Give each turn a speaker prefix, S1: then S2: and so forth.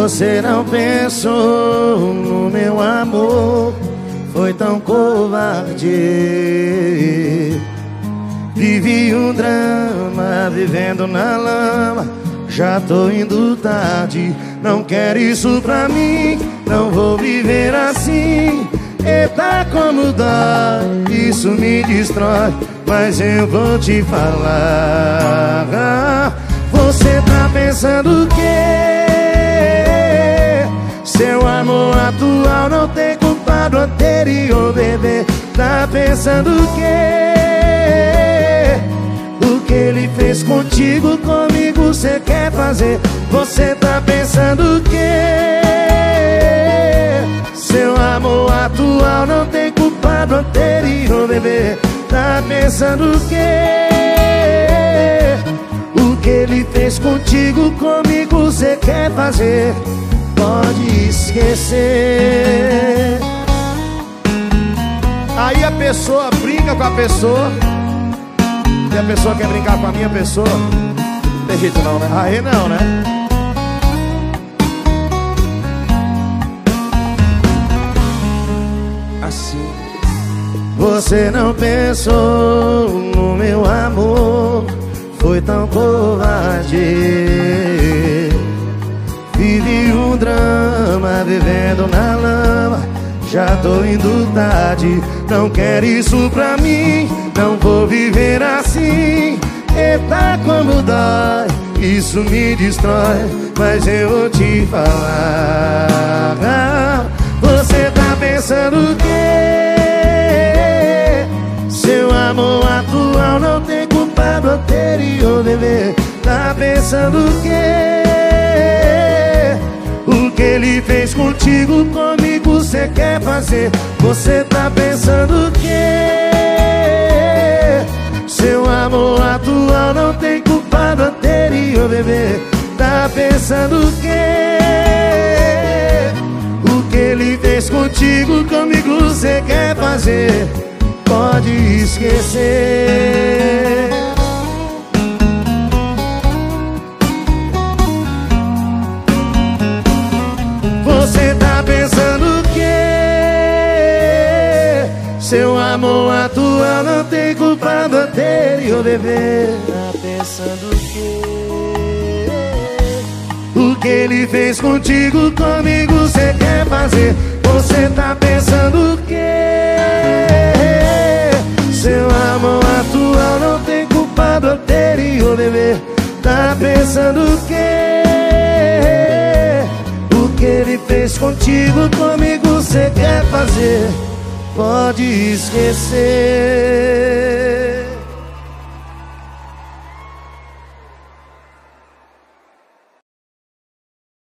S1: Você não pensou no meu amor, foi tão covarde. Vivi um drama, vivendo na lama. Já tô indo tarde, não quero isso pra mim. Não vou viver assim. Eita, como dói, isso me destrói. Mas eu vou te falar. Você tá pensando o quê? Não tem culpa do anterior, bebê. Tá pensando o quê? O que ele fez contigo, comigo cê quer fazer? Você tá pensando o quê? Seu amor atual não tem culpa do anterior, bebê. Tá pensando o quê? O que ele fez contigo, comigo cê quer fazer? Pode esquecer.
S2: Pessoa brinca com a pessoa. E a pessoa quer brincar com a minha pessoa. Não tem jeito não, né?
S1: Aí não, né?
S2: Assim.
S1: Você não pensou no meu amor, foi tão covarde. Vivi um drama, vivendo na lama. Já tô indo tarde, não quero isso pra mim. Não vou viver assim. Eita, como dói, isso me destrói. Mas eu vou te falar. Você tá pensando o quê? Seu amor atual não tem culpa do anterior, bebê. Tá pensando o quê? O que ele fez contigo, comigo cê quer fazer? Você tá pensando o quê? Seu amor atual não tem culpa do anterior, bebê. Tá pensando o quê? O que ele fez contigo, comigo cê quer fazer? Pode esquecer. Atual não tem culpa do anterior, bebê. Tá pensando o quê? O que ele fez contigo, comigo cê quer fazer? Você tá pensando o quê? Seu amor atual não tem culpa do anterior, bebê. Tá pensando o quê? O que ele fez contigo, comigo cê quer fazer? Pode esquecer.